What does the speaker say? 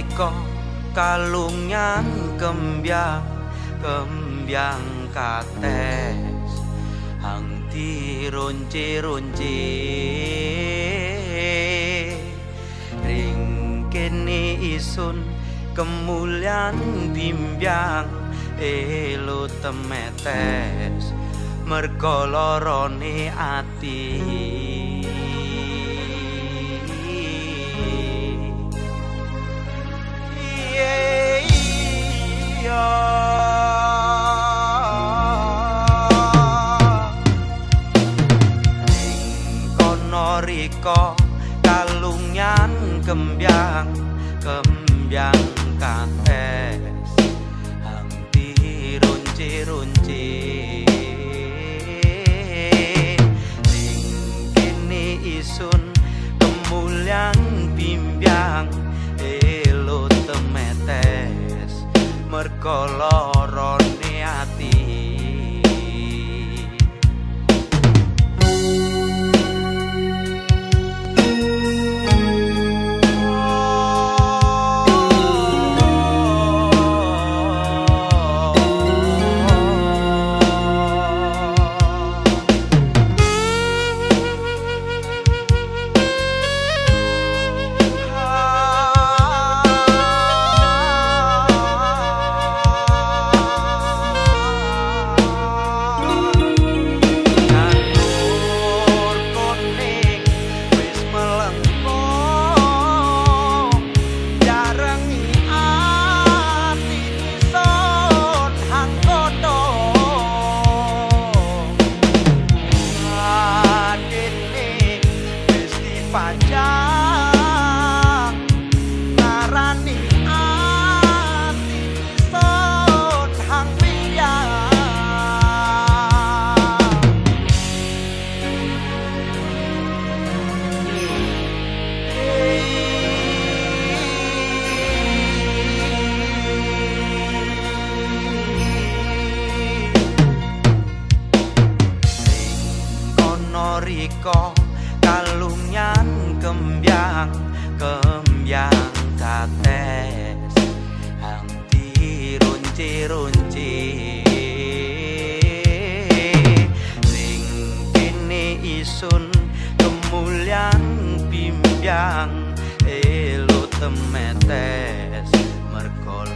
riko kalungan kembyang kembyang kates. Hang dirunci-runci ring kene isun kemulian bimbyang elo temetes. Mergo lorone ati Riko kalungan kembyang kembyang kates hang dirunci-runci ning kene isun kemulian bimbyang elo temetes. Mergo lorone riko kalungan kembyang kembyang kates. Hang dirunci-runci ning kene isun kemulian bimbyang elo temetes. Mergo